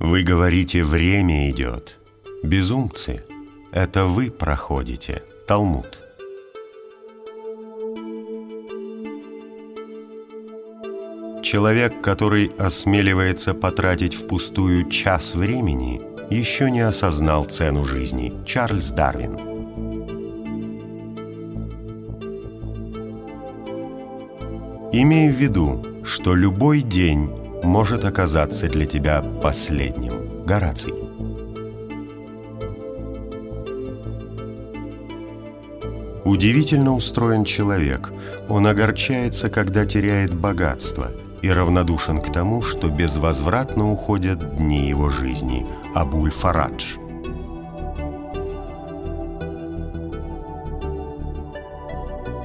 Вы говорите, время идет. Безумцы, это вы проходите. Талмуд. Человек, который осмеливается потратить впустую час времени, еще не осознал цену жизни. Чарльз Дарвин. Имей в виду, что любой день может оказаться для тебя последним. Гораций. Удивительно устроен человек. Он огорчается, когда теряет богатство, и равнодушен к тому, что безвозвратно уходят дни его жизни. Абуль Фарадж.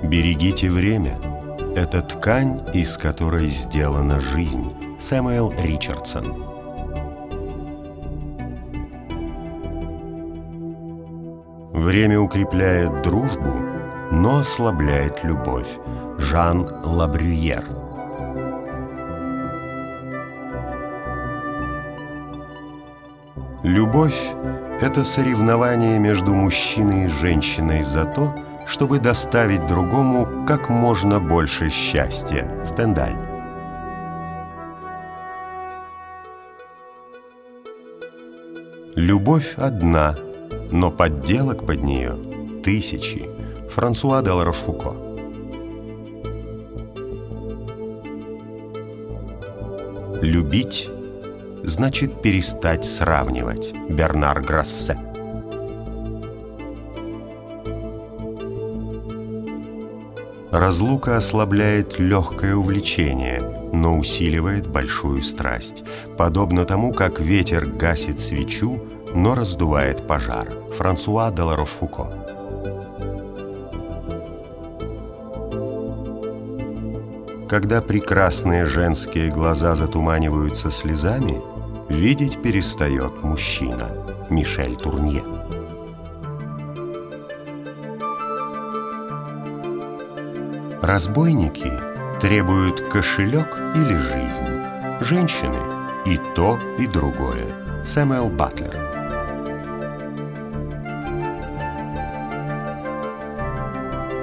Берегите время. Это ткань, из которой сделана жизнь. Сэмюэл Ричардсон. Время укрепляет дружбу, но ослабляет любовь. Жан Лабрюер. Любовь – это соревнование между мужчиной и женщиной за то, чтобы доставить другому как можно больше счастья. Стендаль. Любовь одна, но подделок под нее тысячи. Франсуа де Ларошфуко. Любить значит перестать сравнивать. Бернар Грассе. Разлука ослабляет легкое увлечение, но усиливает большую страсть, подобно тому, как ветер гасит свечу, но раздувает пожар. Франсуа де Ларошфуко. Когда прекрасные женские глаза затуманиваются слезами, видеть перестает мужчина. Мишель Турнье. Разбойники требуют кошелек или жизнь. Женщины – и то, и другое. Сэмюэл Батлер.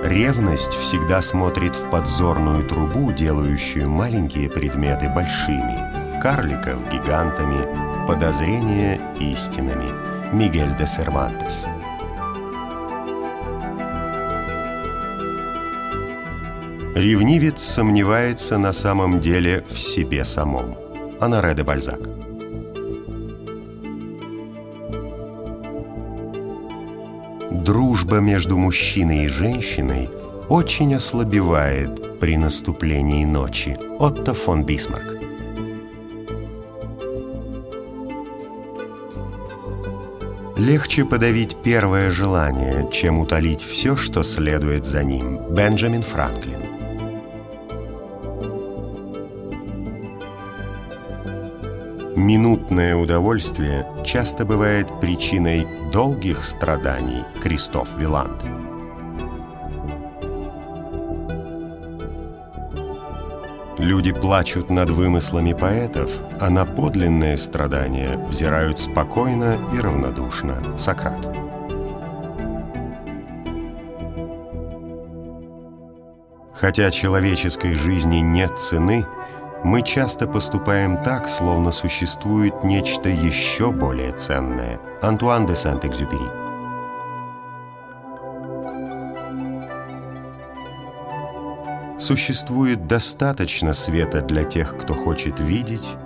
Ревность всегда смотрит в подзорную трубу, делающую маленькие предметы большими, карликов гигантами, подозрения истинами. Мигель де Сервантес. Ревнивец сомневается на самом деле в себе самом. Анаре де Бальзак. Дружба между мужчиной и женщиной очень ослабевает при наступлении ночи. Отто фон Бисмарк. Легче подавить первое желание, чем утолить все, что следует за ним. Бенджамин Франклин. Минутное удовольствие часто бывает причиной долгих страданий. Кристоф Виланд. Люди плачут над вымыслами поэтов, а на подлинные страдания взирают спокойно и равнодушно. Сократ. Хотя человеческой жизни нет цены, мы часто поступаем так, словно существует нечто еще более ценное. Антуан де Сент-Экзюпери. Существует достаточно света для тех, кто хочет видеть,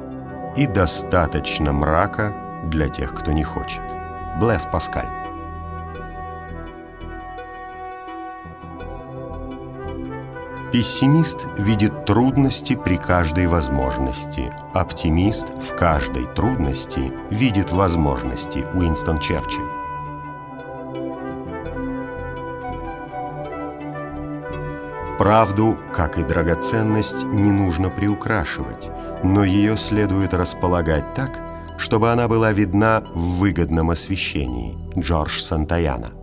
и достаточно мрака для тех, кто не хочет. Блэс Паскаль. Пессимист видит трудности при каждой возможности. Оптимист в каждой трудности видит возможности. Уинстон Черчилль. Правду, как и драгоценность, не нужно приукрашивать, но ее следует располагать так, чтобы она была видна в выгодном освещении. Джордж Сантаяна.